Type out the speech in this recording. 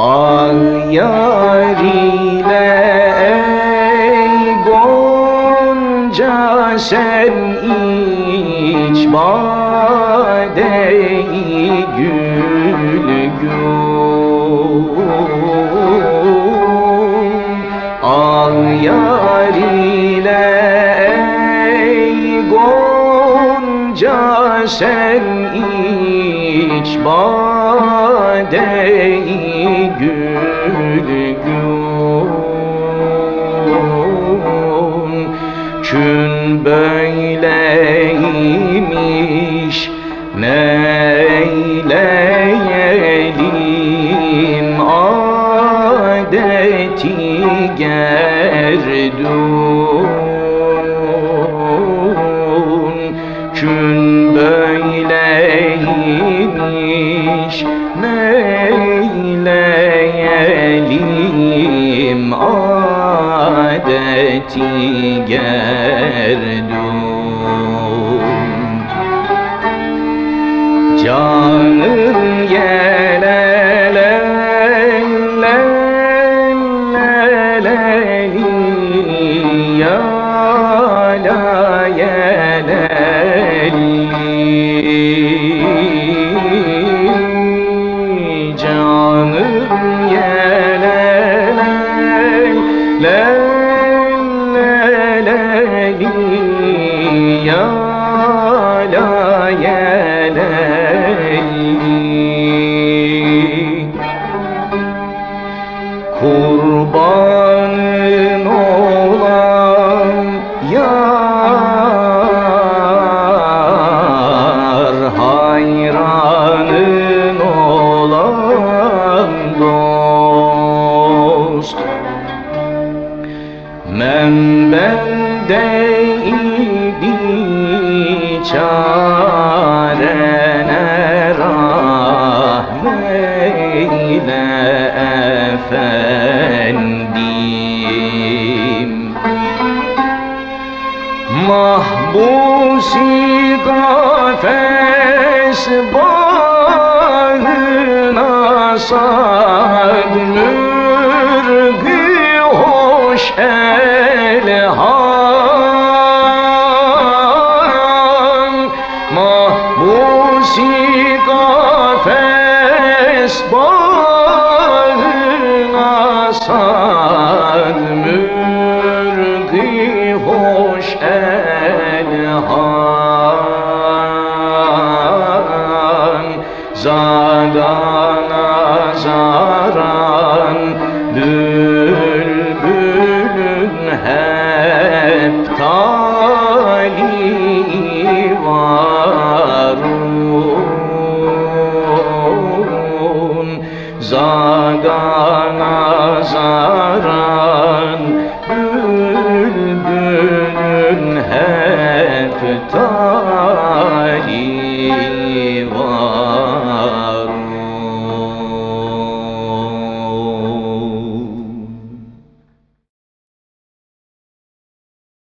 Ah yar ile ey Gonca sen iç badeyi gül gül. Ah yar ile sen iç badeyi gül gül Kün böyleymiş neyleyelim? Adeti gerdun gerdun yeleleleleli Membelde biçarene rahmeyle efendim. Mahbusi kafes bağına sad mürgü hoş elhan saran Bülbülün hep tali varun Zagana zaran Bülbülün hep tali